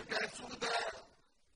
وجسدا